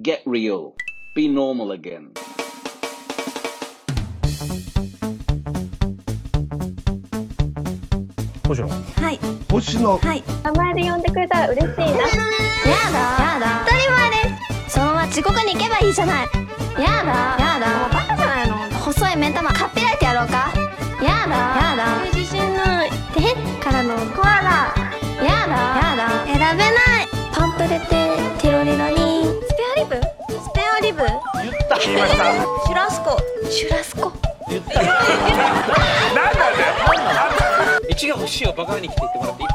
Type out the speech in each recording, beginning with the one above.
Get real. Be normal again. 星野はい。星野はい。名前で呼んでくれたら嬉しいな。やだ。やだ。当たり前です。そのまま地獄に行けばいいじゃない。やだ。やだ。バカじゃないの細い目玉かっぴらいてやろうか。やだ。やだ。自信ない。でからのコアラやだ。やだ。選べないパンプレテティロリロに。スペアリブ？スペアリブ？言った。言いましたシュラスコ。シュラスコ1が欲しいをバカに来て言ってもらっていい？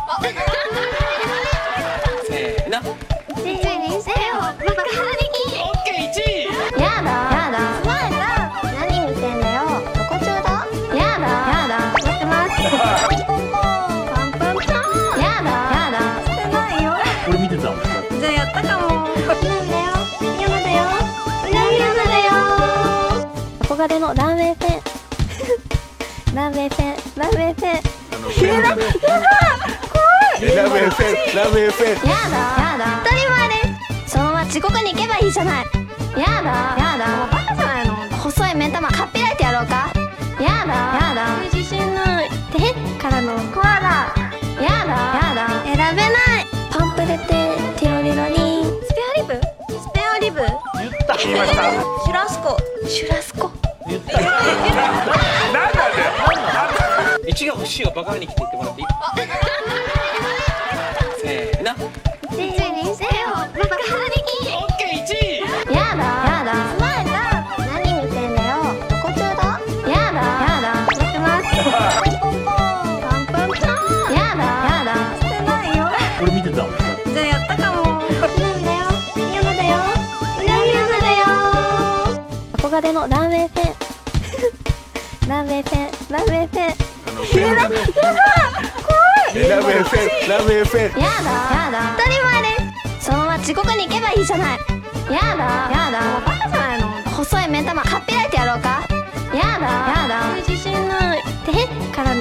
憧れのラーメンフェンラーメンフェンラーメンフェンラーメンフェンラーメンフェンやだ。やだ。当たり前です。そのまま地獄に行けばいいじゃない。やだ。やだ。バカじゃないの。細い目玉かっぴらいてやろうか。やだ。やだ。自信ない。でからの。コアラやだ。やだ。選べない。パンプレテティロリロに。スペアリブ？スペアリブ？言った。言いました。シュラスコ。シュラスコ？1が欲しいをバカに来て言ってもらっていい？せーの。人生にせよバカにオッケー1位。やだ。やだ。前だ何見てんだよ。どこ中だ。やだ。やだ。やってます。パンパン。パンやだ。やだ。してないよ俺見てた。じゃあやったかも。なんだよ。やだよ。やだよ。憧れのラーメンフェンラーメンフェンラーメンフェンラーメンフェンラーメンフェン。やだやだ。当たり前です。そのまま地獄に行けばいいじゃない。やだやだ。バカじゃないの。細い目玉かっぴらいてやろうか。やだやだ。自信ない。でから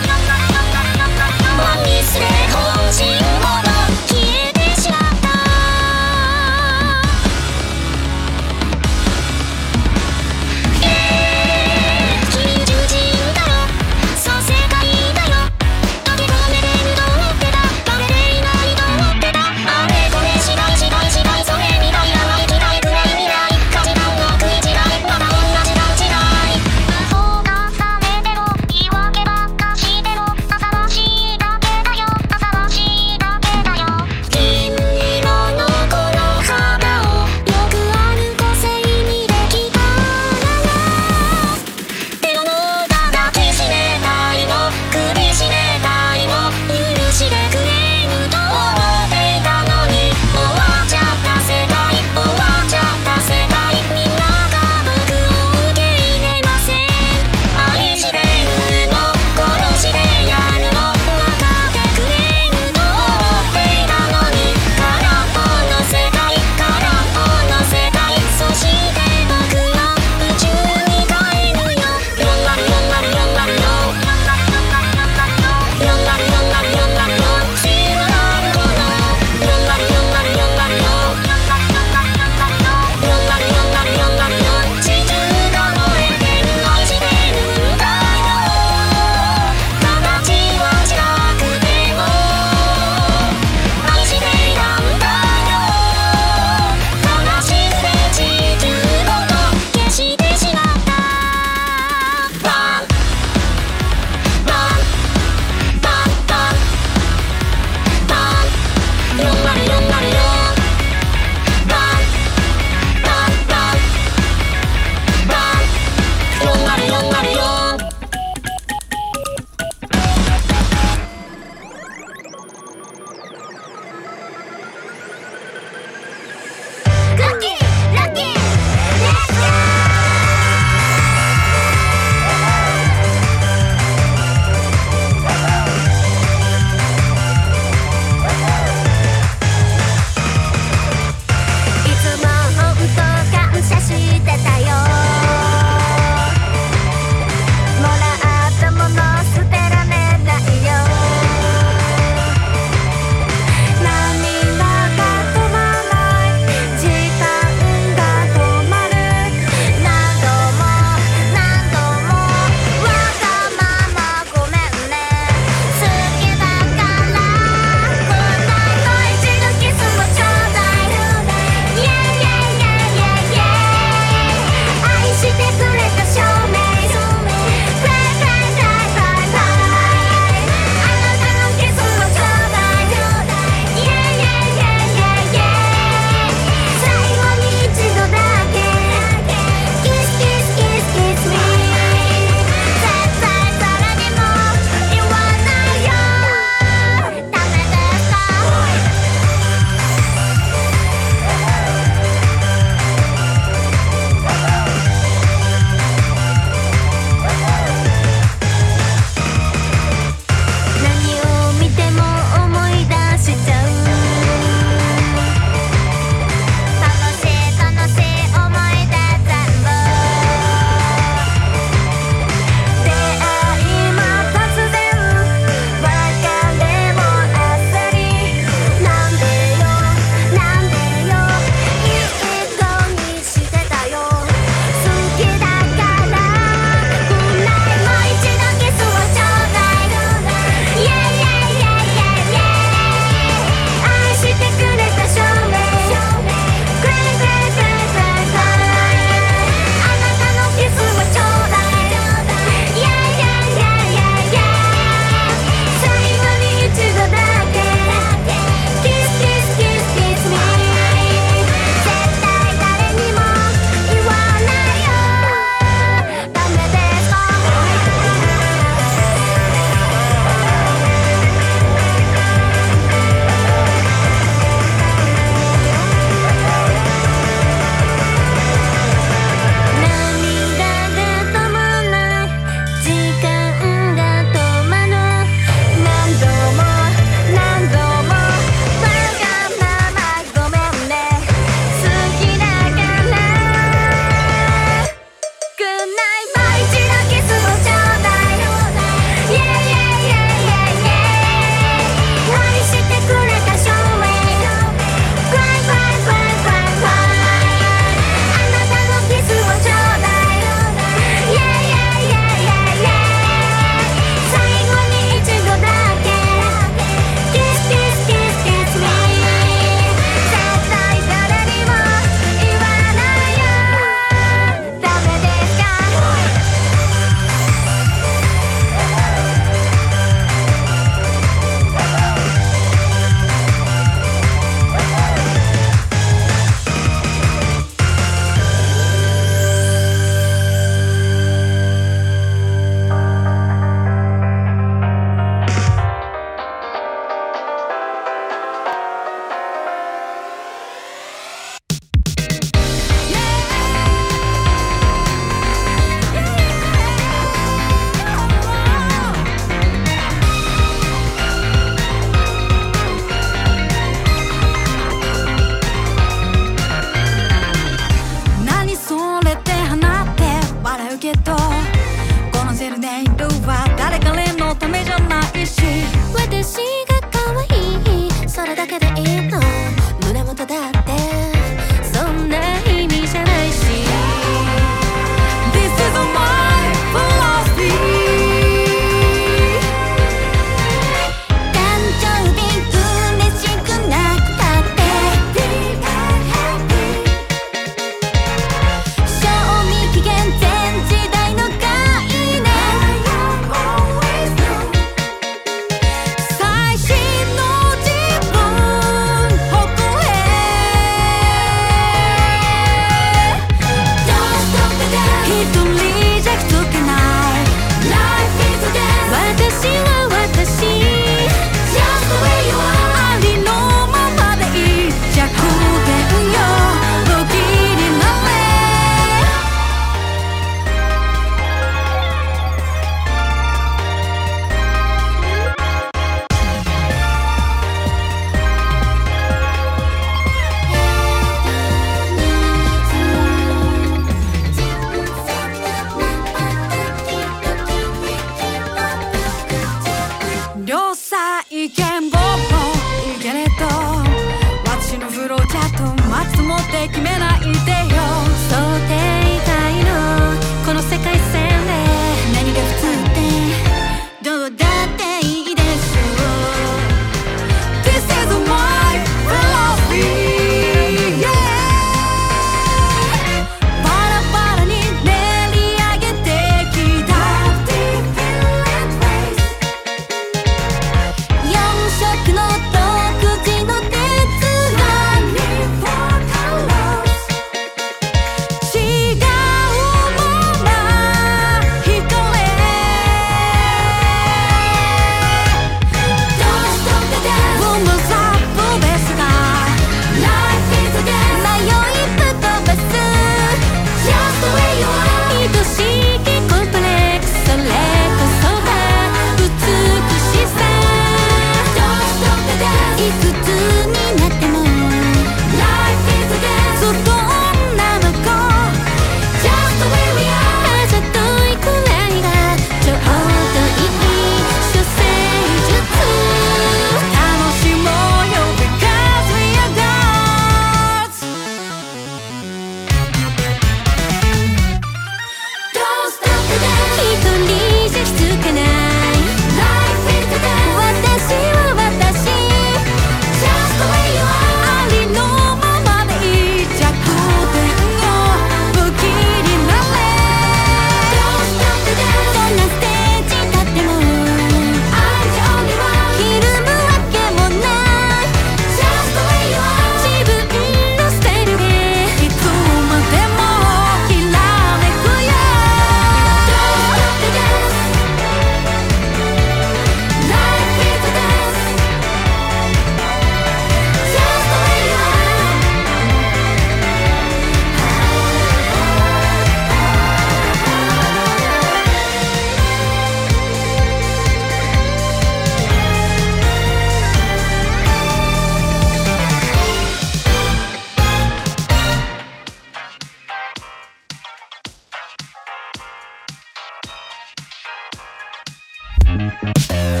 Mm-hmm.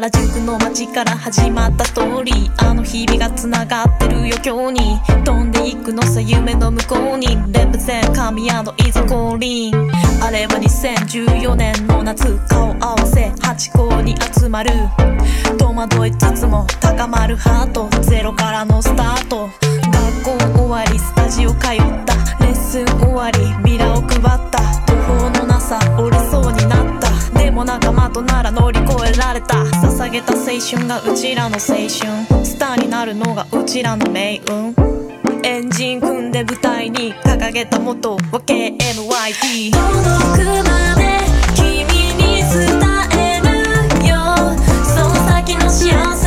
原宿の街から始まったストーリーあの日々が繋がってるよ今日に飛んでいくのさ夢の向こうにレプゼン神谷のいざ降臨。あれは2014年の夏顔合わせ8校に集まる。戸惑いつつも高まるハートゼロからのスタート。学校終わりスタジオ通った。レッスン終わりビラを配った。途方のなさ折れそうになった。も仲間となら乗り越えられた。捧げた青春がうちらの青春。スターになるのがうちらの命運。エンジン組んで舞台に掲げた元は KMYT 届くまで君に伝えるよ。その先の幸せ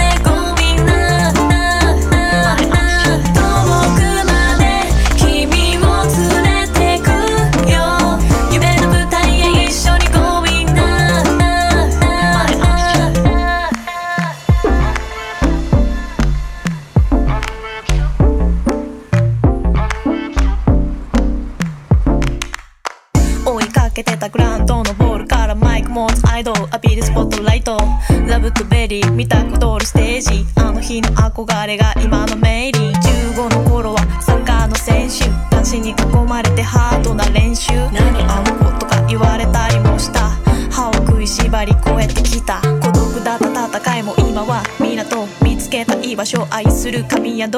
ピールスポットライト。ラブとベリー見たことあるステージ。あの日の憧れが今のメイリー。15の頃はサッカーの選手。たちに囲まれてハードな練習。何あの子とか言われたりもした。歯を食いしばり越えてきた。孤独だった戦いも今は港見つけた居場所を愛する神宿。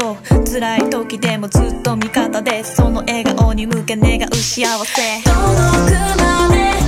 辛い時でもずっと味方で。その笑顔に向け願う幸せ。届くまで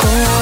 corazón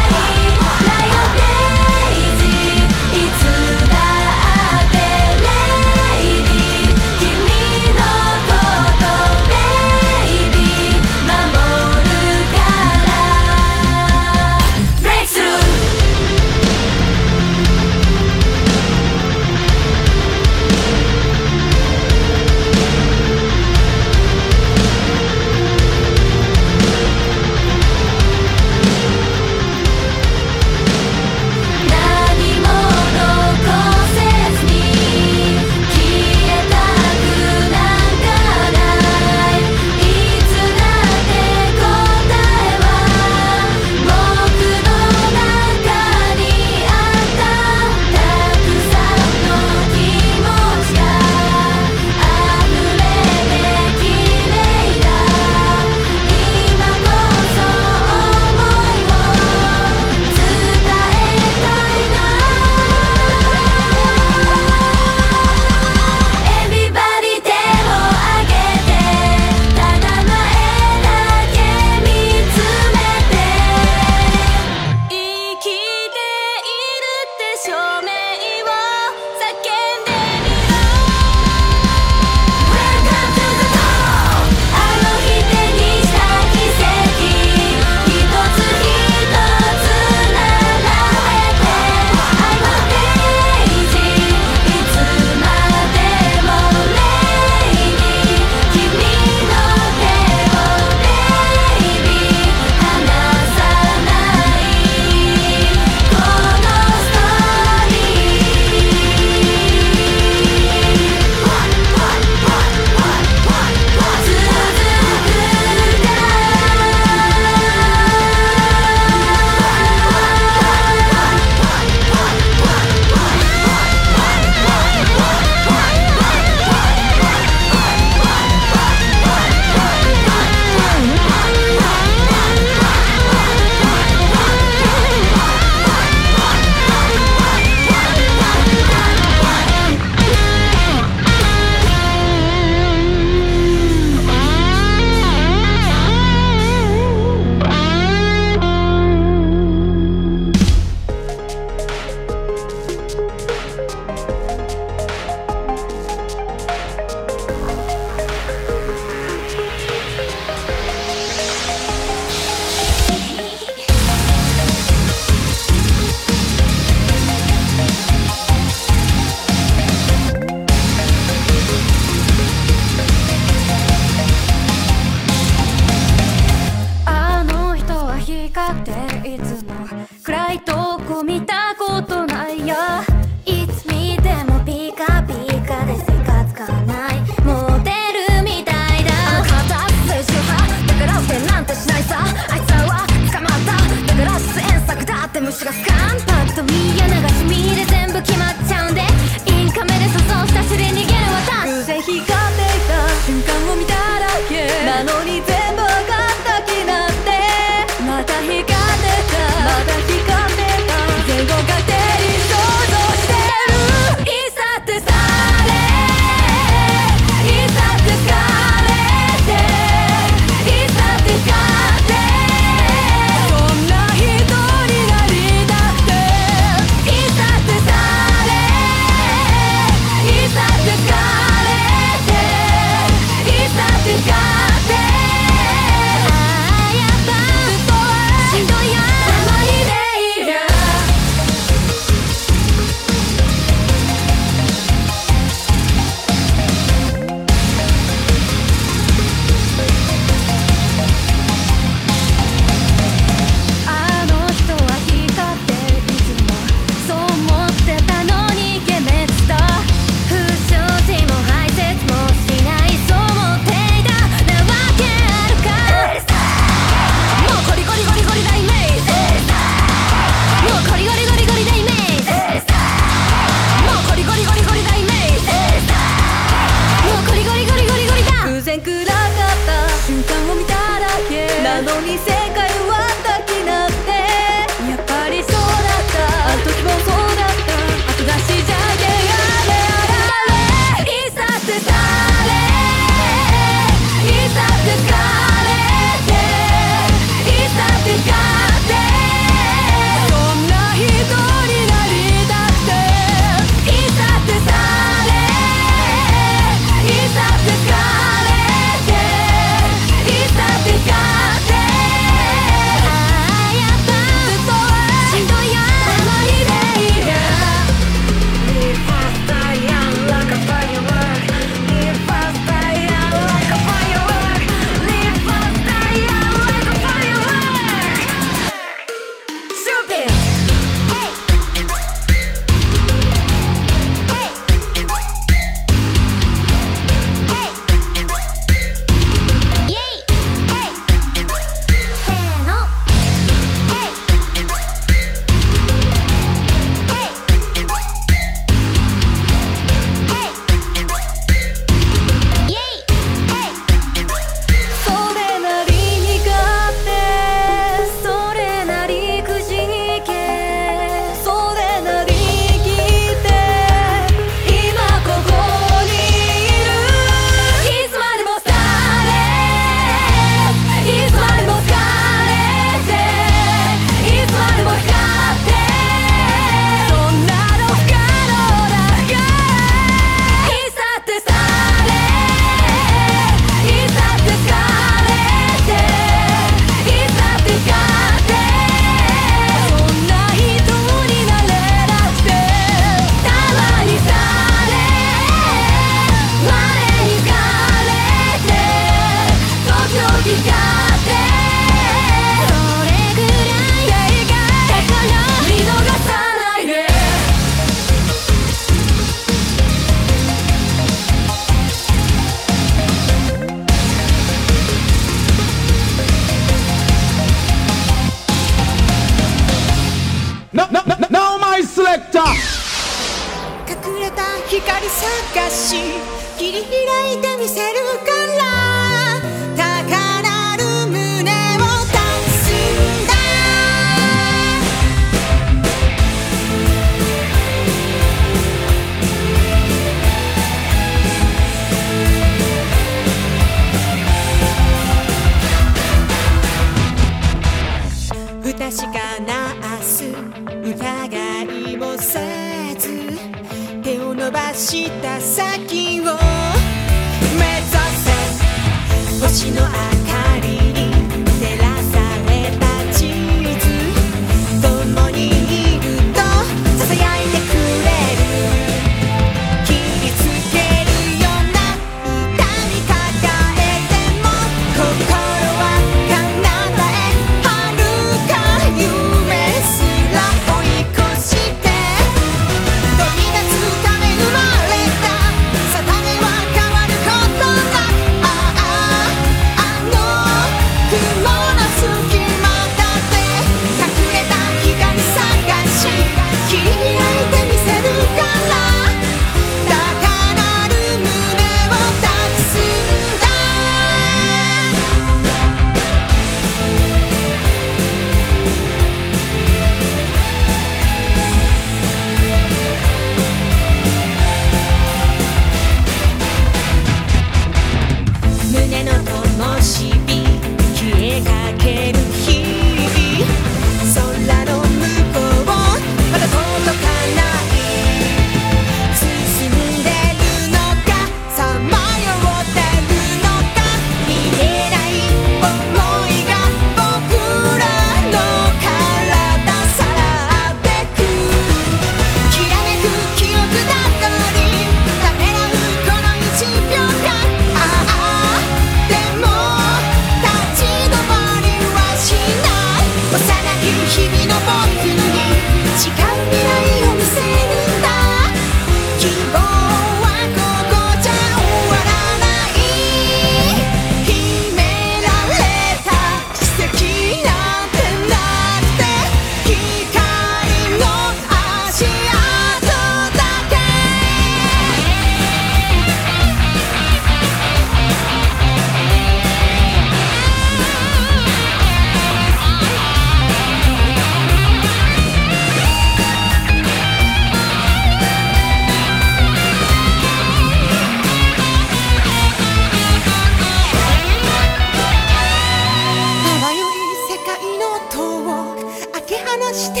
して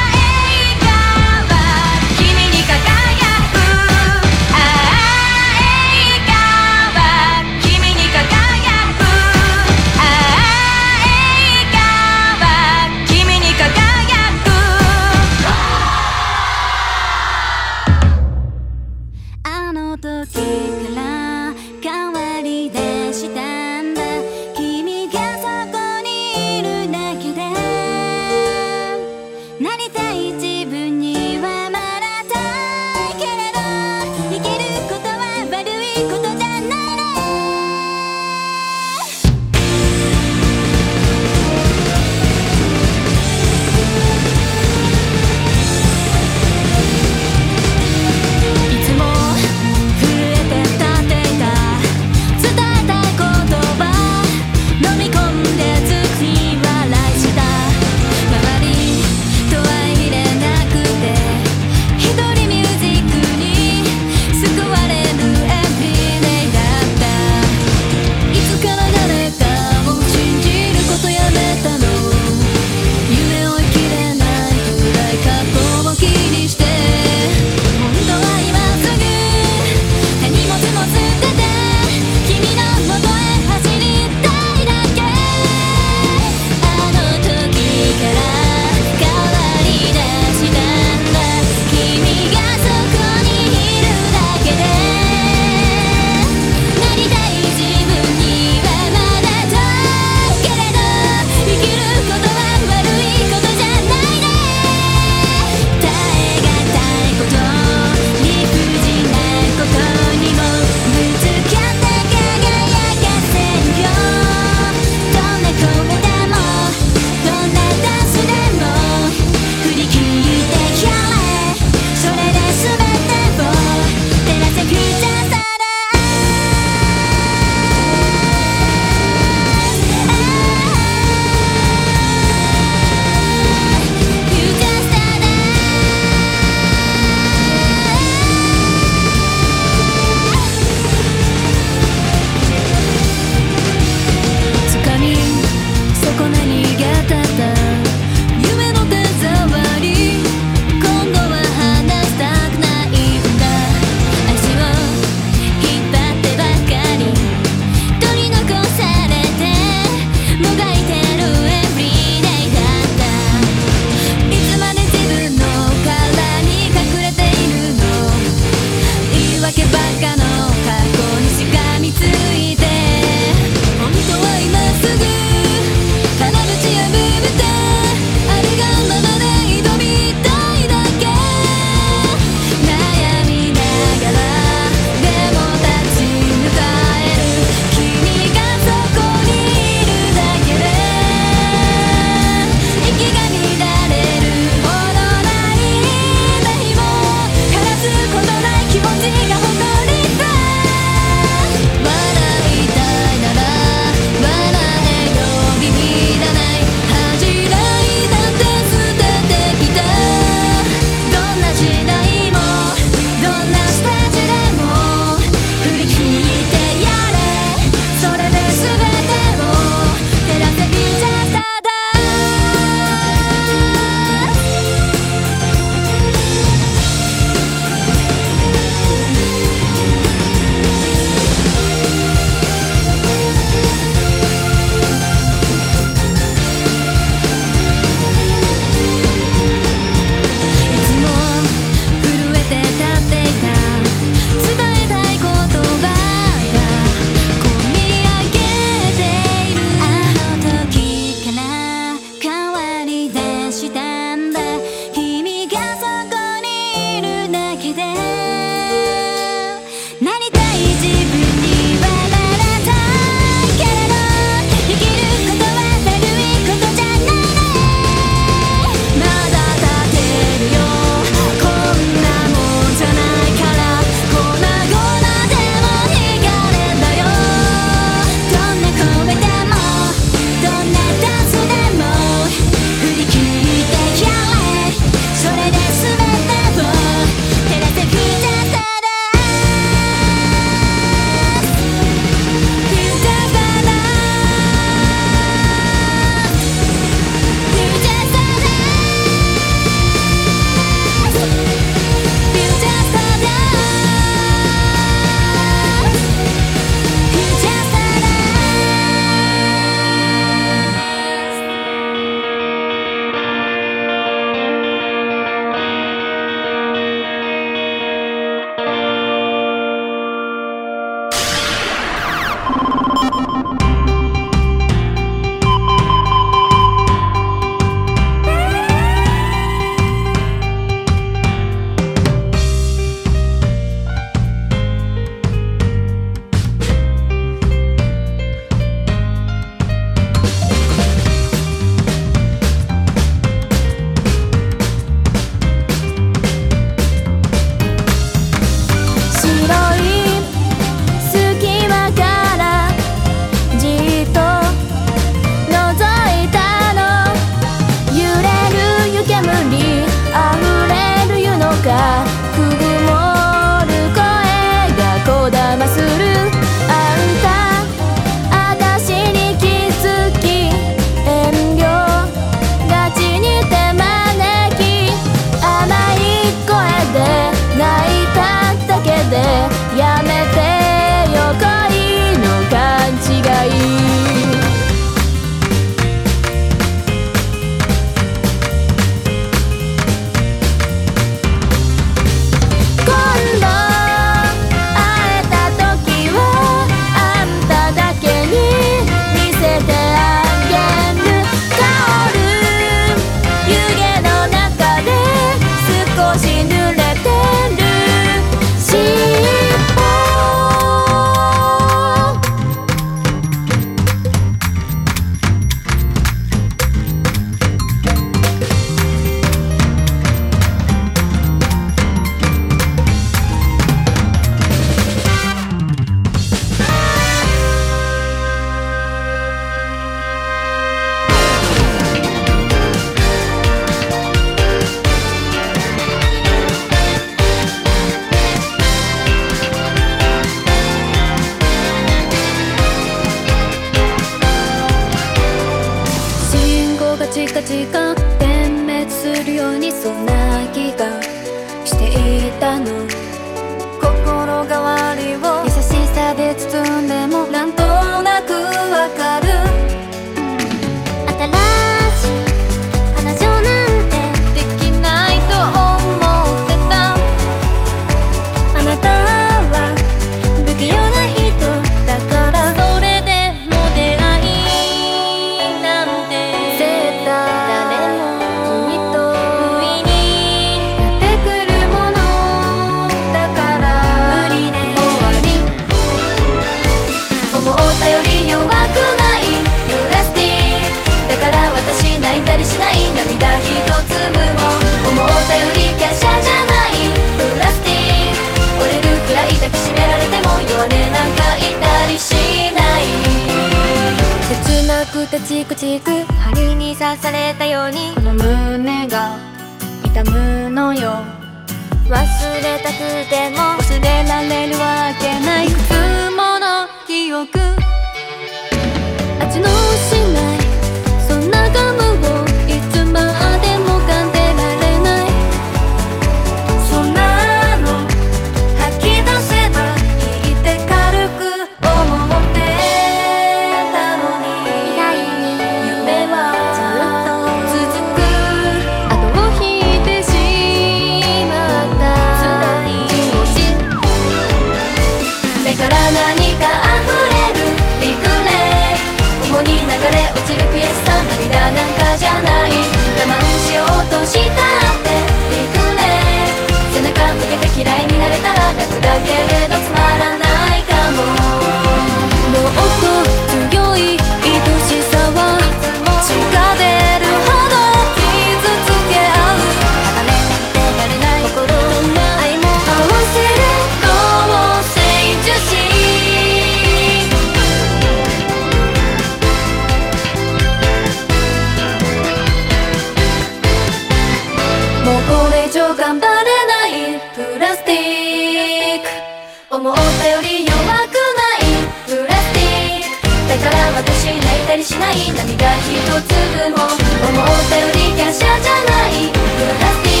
しない何が一粒も思ったより華奢じゃないプラスティ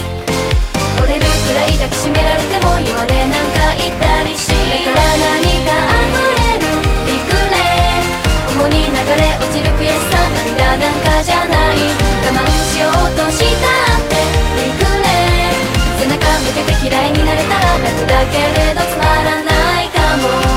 ック折れるくらい抱きしめられても言われなんか言ったりして。から何か溢れる。リクレ主に流れ落ちる悔しさ涙なんかじゃない我慢しようとしたってリクレ背中向けて嫌いになれたら楽だけれどつまらないかも。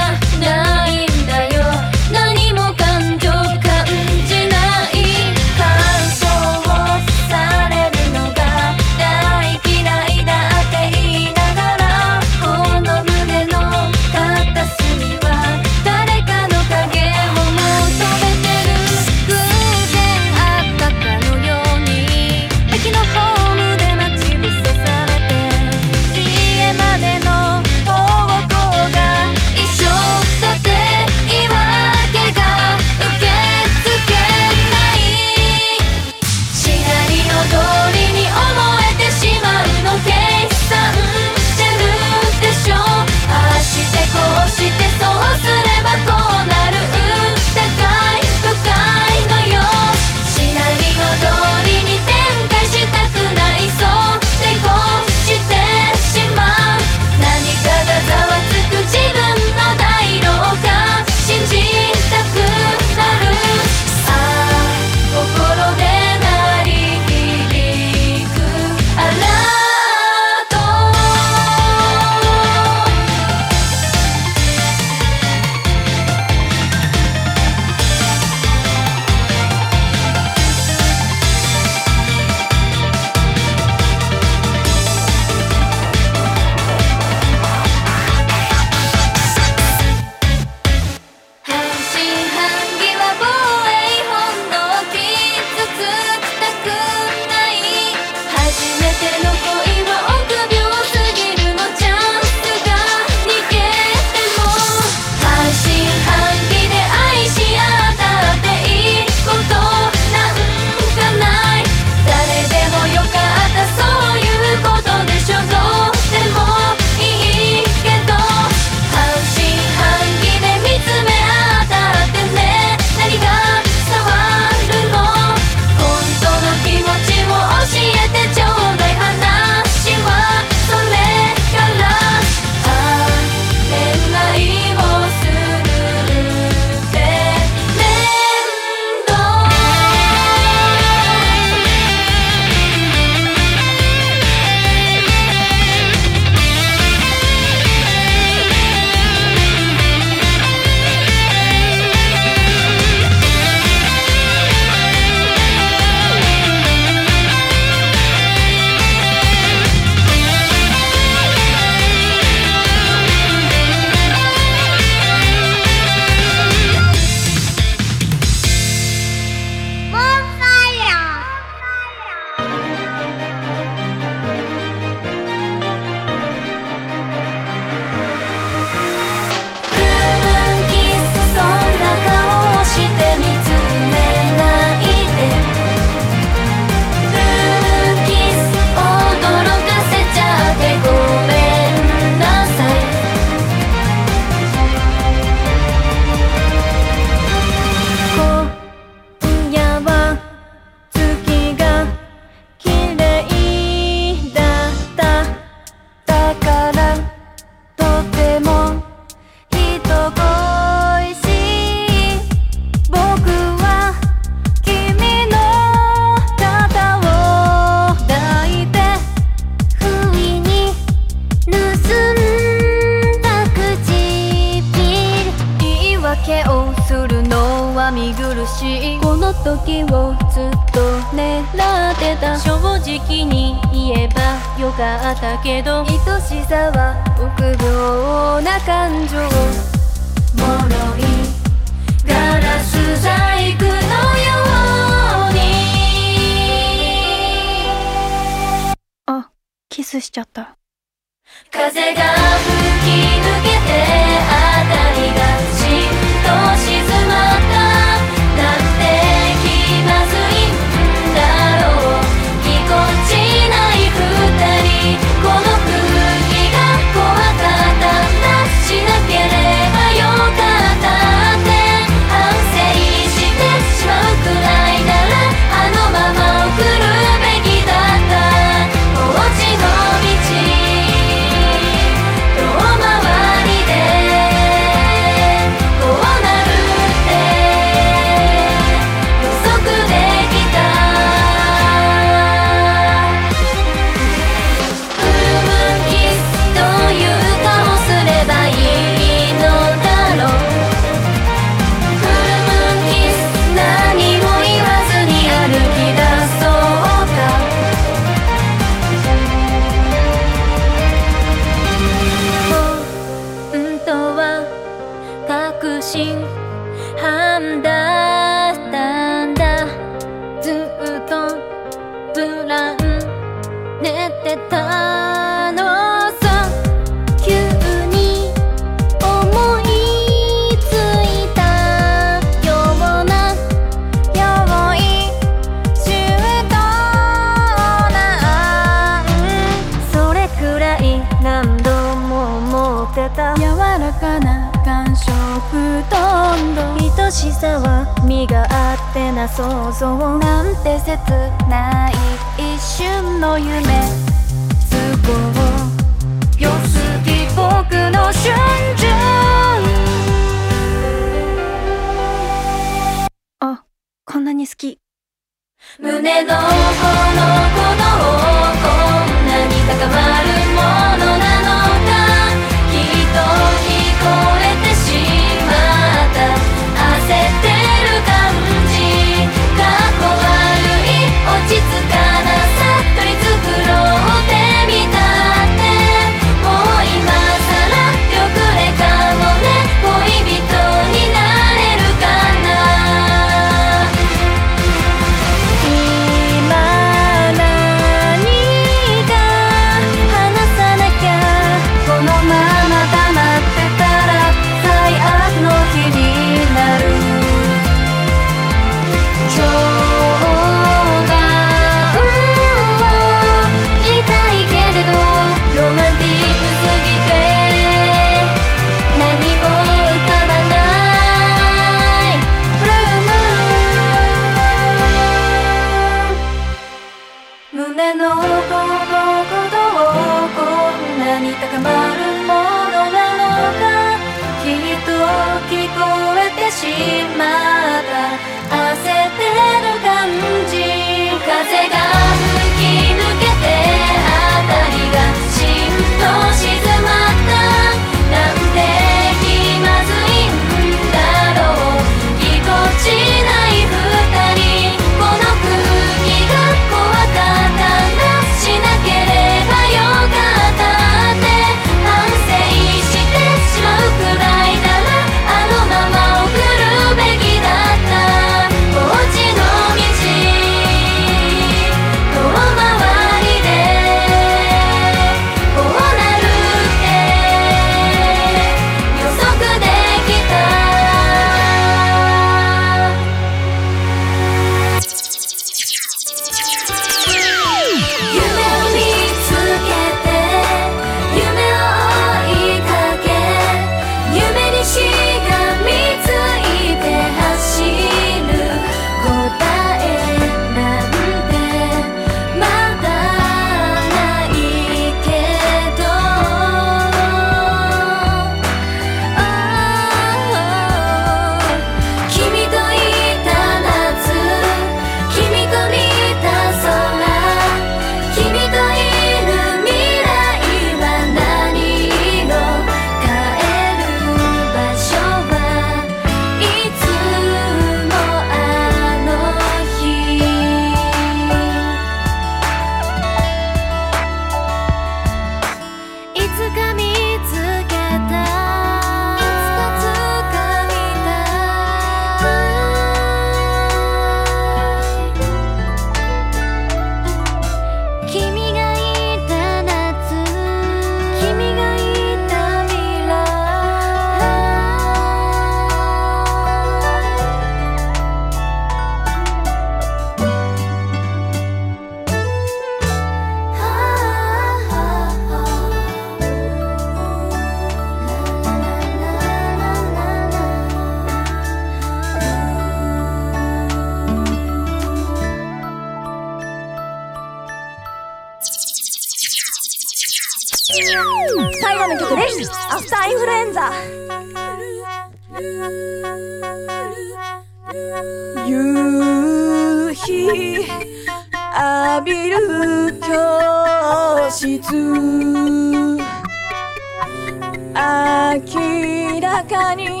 に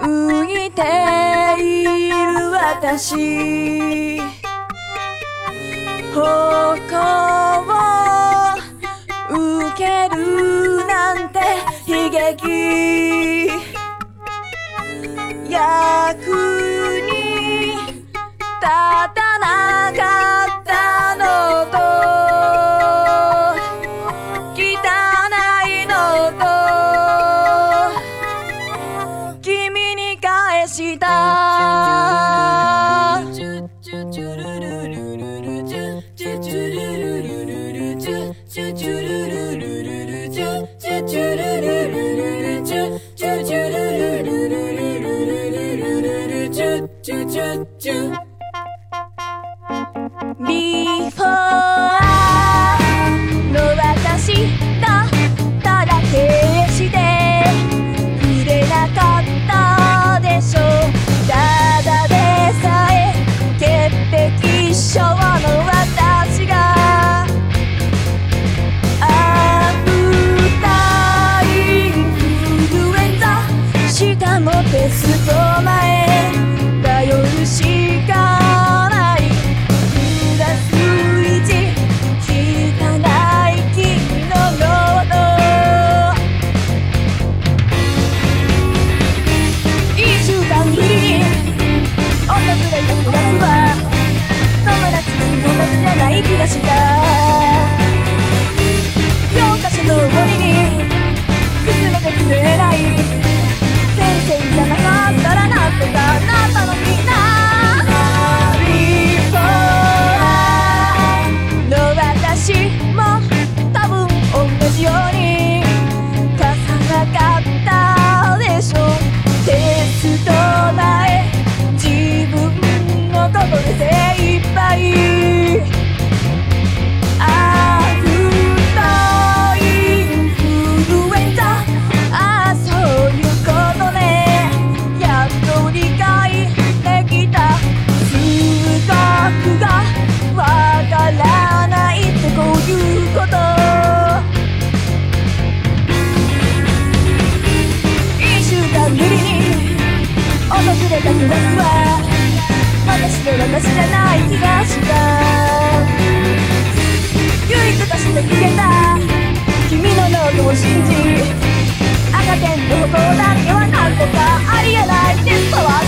浮いている私。ここを受けるなんて悲劇。役に立たなかったのと。てくけた。君のノートを信じ赤点の歩だけは何とかありえない。テストは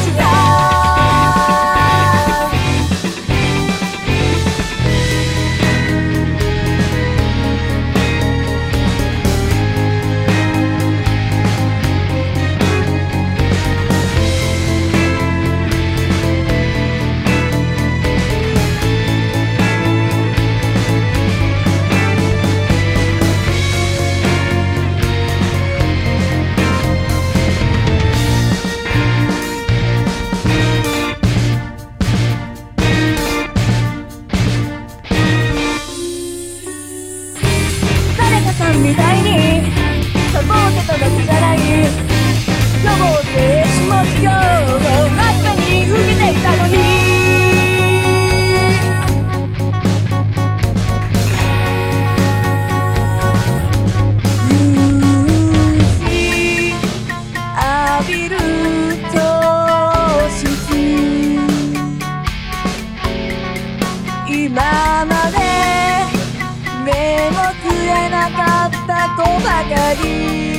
いみたいにサボってただけじゃない。登ってしまうよ。真っ赤に受けていたのに。かり。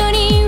緒に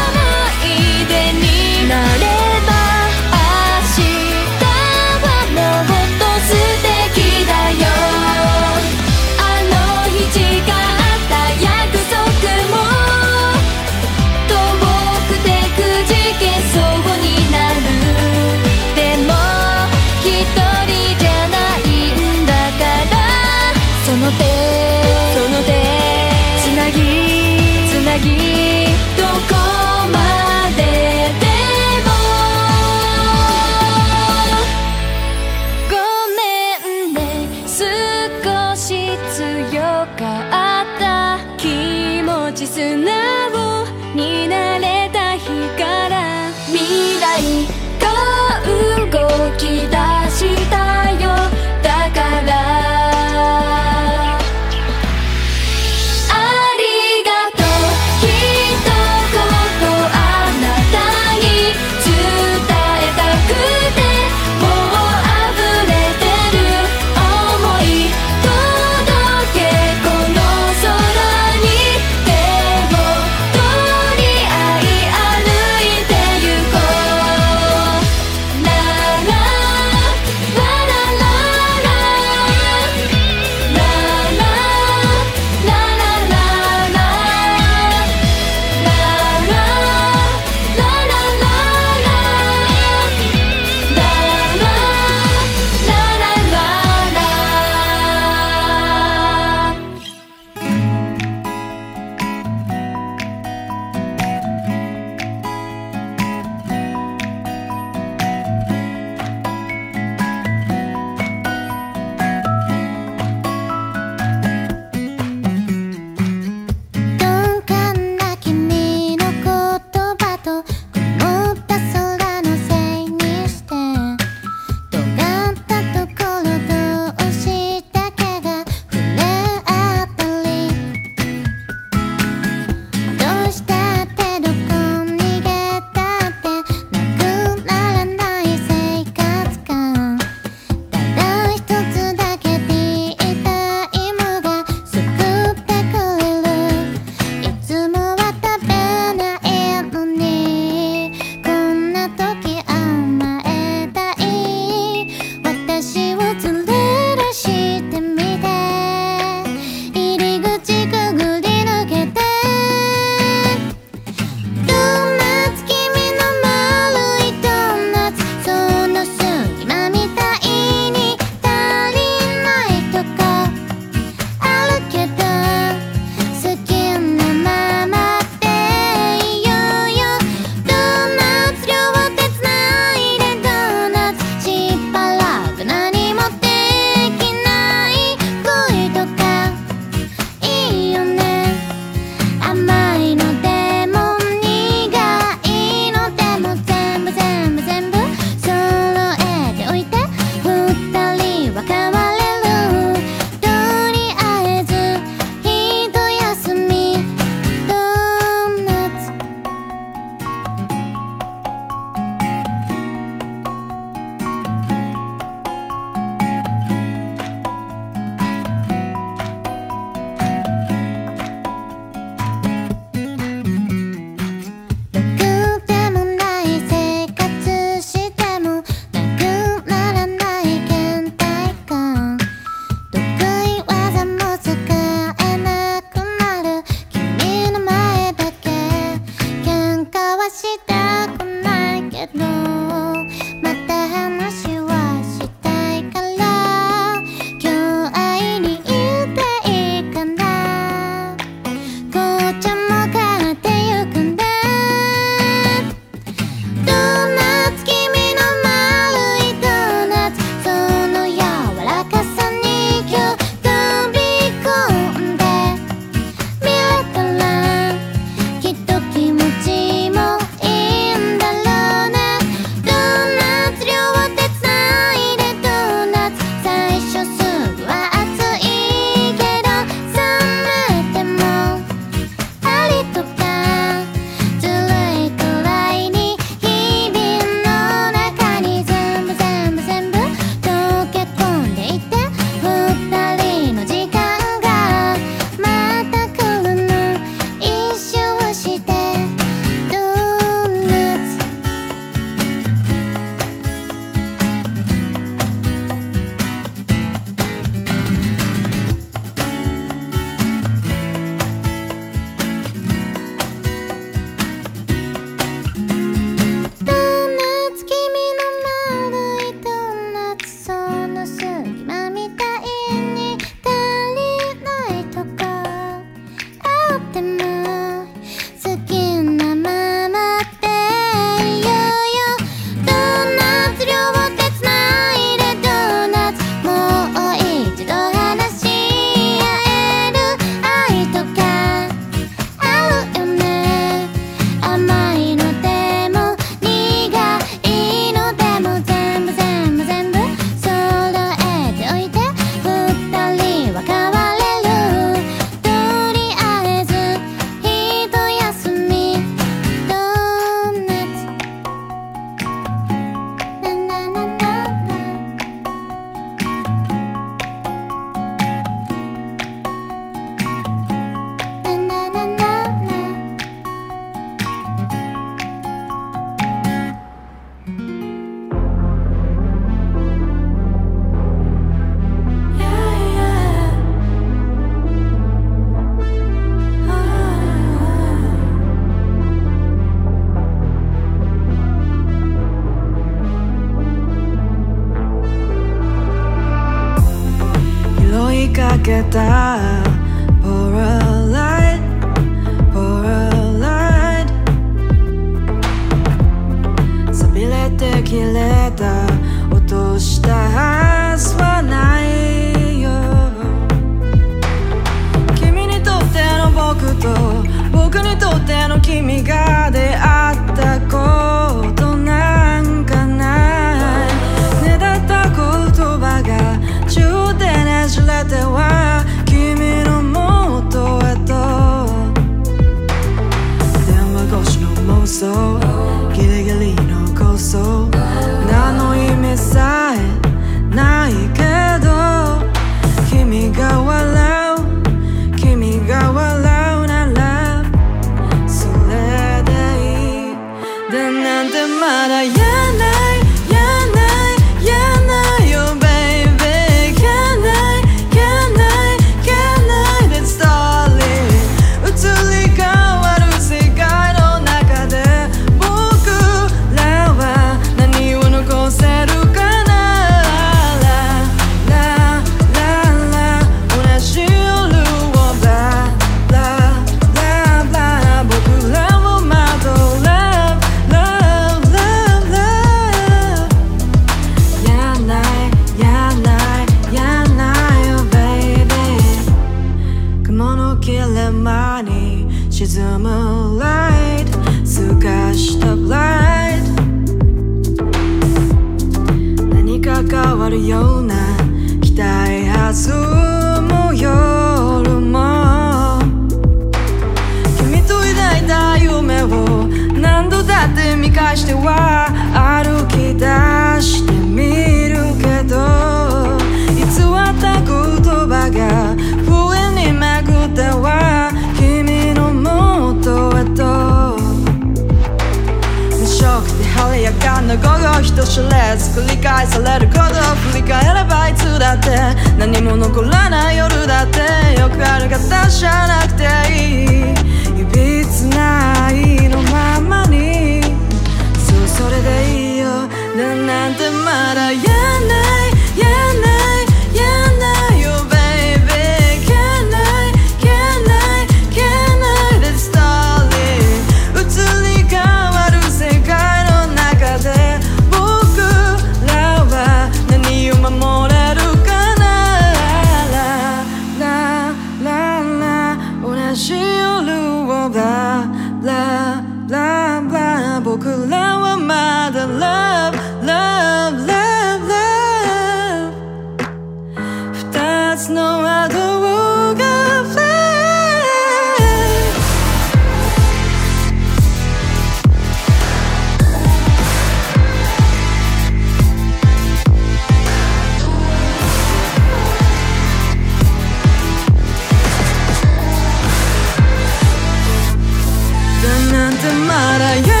なん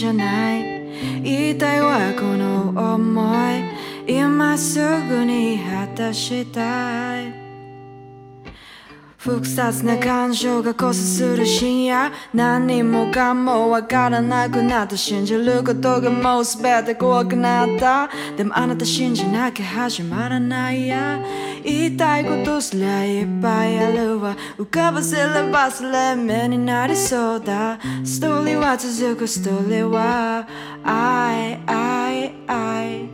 じゃない。言いたいわこの思い。今すぐに果たしたい。複雑な感情が交差する深夜。何もかもわからなくなった。信じることがもう全て怖くなった。でもあなた信じなきゃ始まらないや。言いたいことすりゃいっぱいあるわ。浮かばせればそれ目になりそうだ。ストーリーは続くストーリーは。愛愛愛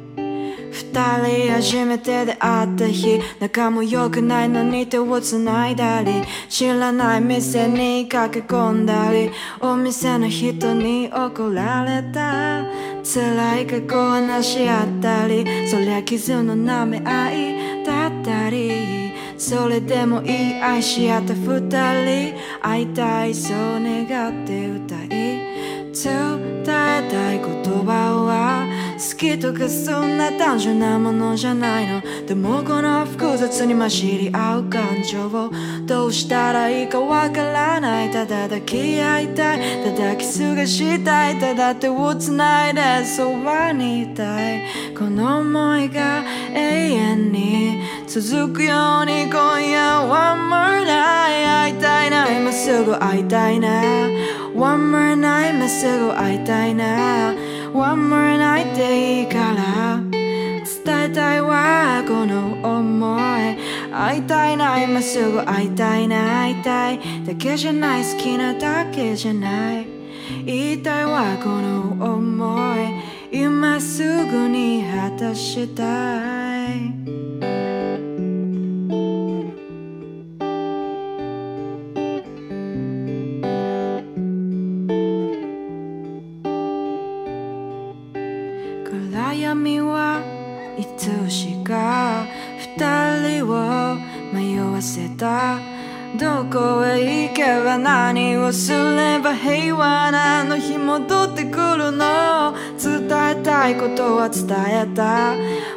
二人初めて出会った日仲も良くないのに手を繋いだり知らない店に駆け込んだりお店の人に怒られた。辛い過去を話し合ったりそりゃ傷の舐め合い。りそれでもいい愛し合った二人会いたいそう願って歌い伝えたい言葉は好きとかそんな単純なものじゃないの。でもこの複雑に混じり合う感情をどうしたらいいかわからない。ただ抱き合いたい。ただキスがしたい。ただ手を繋いでそばにいたい。この思いが永遠に続くように今夜 One more night 会いたいな。今すぐ会いたいな。One more night 今すぐ会いたいな。One more night でいいから。伝えたいわこの思い。会いたいな今すぐ会いたいな会いたい。だけじゃない好きなだけじゃない。言いたいわこの思い。今すぐに果たしたい。が二人を迷わせた。どこへ行けば何をすれば平和なの？日戻ってくるの？伝えたいことは伝えた。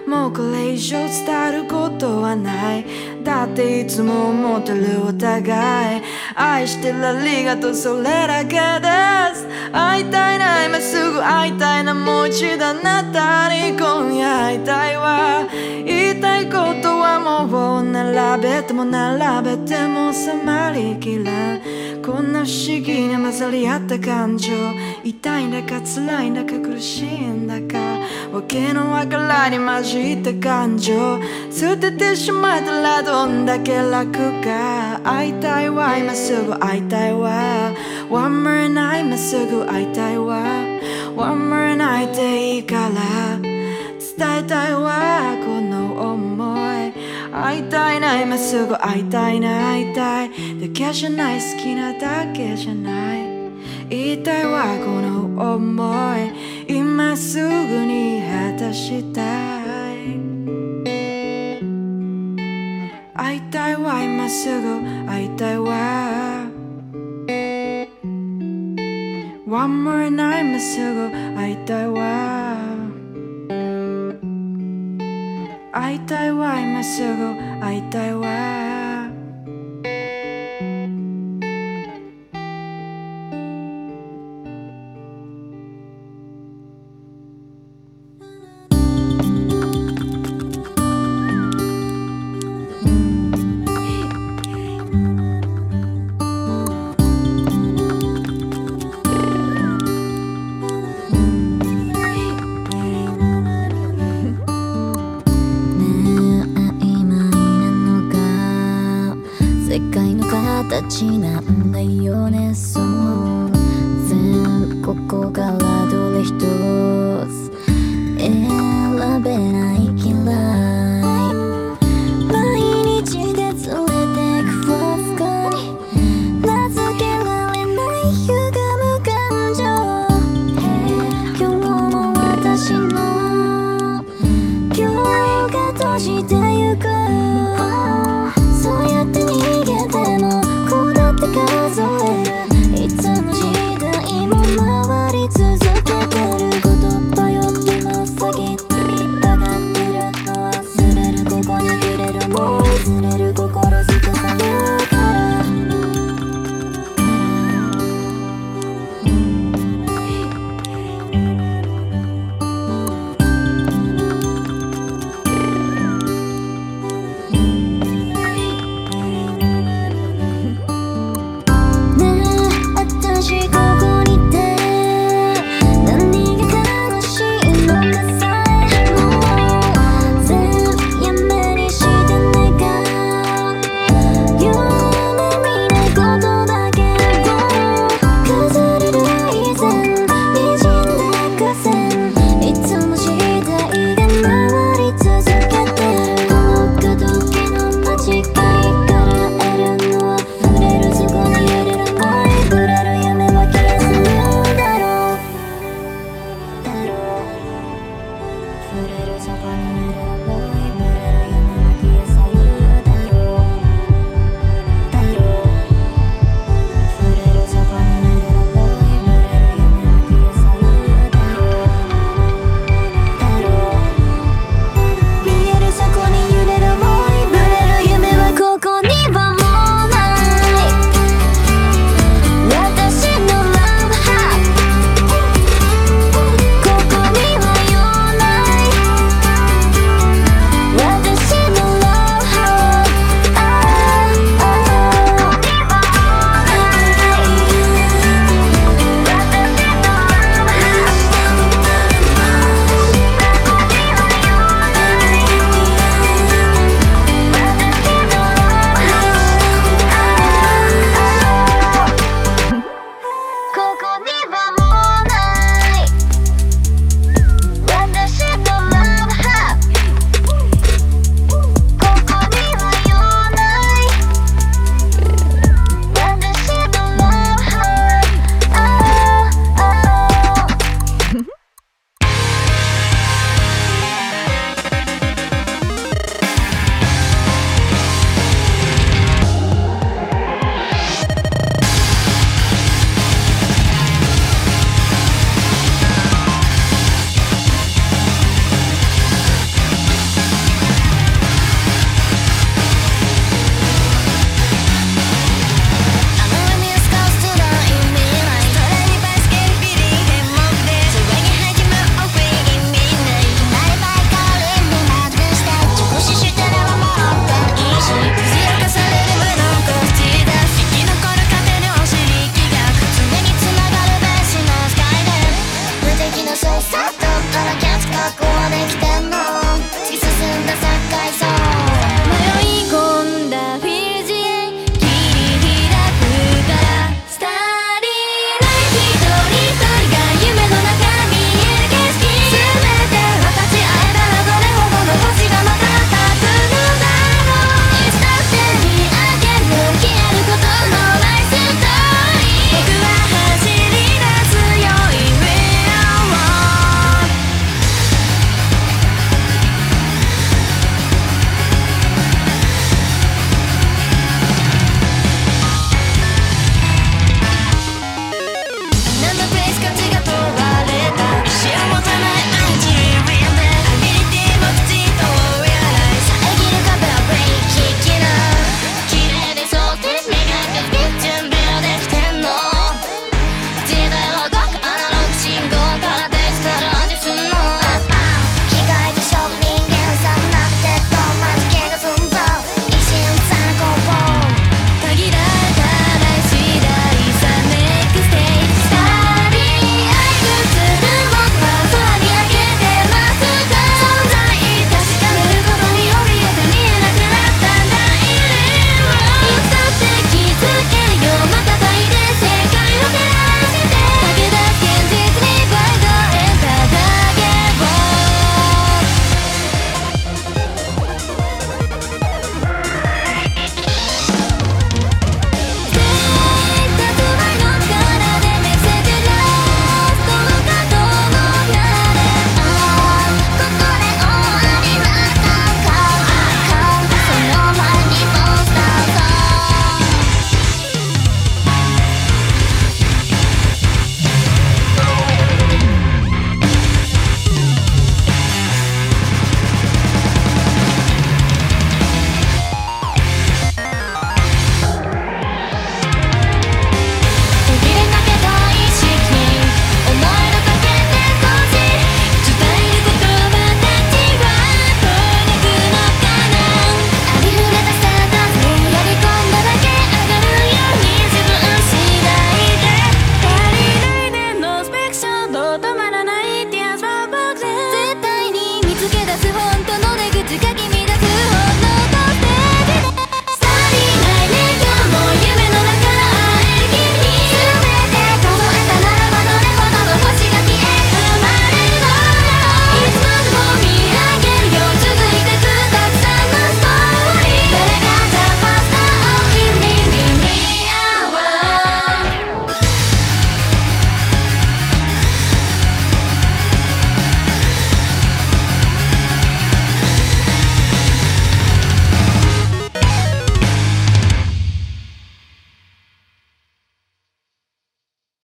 もうこれ以上伝えることはない。だっていつも思ってるお互い愛してるありがとうそれだけです。会いたいな今すぐ会いたいなもう一度あなたに今夜会いたいわ。はもう並べても並べても収まりきらこんな不思議な混ざり合った感情痛いんだか辛いんだか苦しいんだかわけのわからに混じった感情捨ててしまえたらどんだけ楽か会いたいわ今すぐ会いたいわ。One more night 今すぐ会いたいわ One more night でいいから伝えたいわこの思い。会いたいな今すぐ会いたいな会いたい。だけじゃない好きなだけじゃない。言いたいわこの思い。今すぐに果たしたい。会いたいわ今すぐ会いたいわ。One more night 今すぐ会いたいわ。会いたいわ今すぐ会いたいわ。